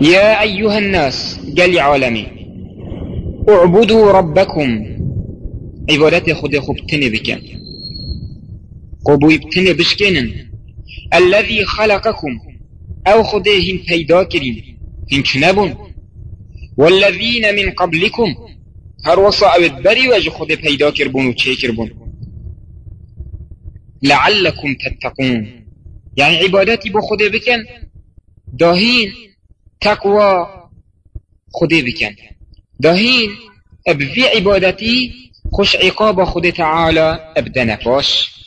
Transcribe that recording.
يا أيها الناس قال عالمي اعبدوا ربكم. عبادت خود خوب تنه بكن قبوی بتنه بشکنن. الذي خلقكم أو خوده هین پیدا کرین هین کنبون والذین من قبلكم هر وصا اوید بری وجه خود پیدا کربون و چه کربون. لعلكم تتقون. يعني عبادتي بو خده بكن داهين تقوى خده بكن داهين ابفي عبادتي خوش عقاب خود تعالى ابدنا فاش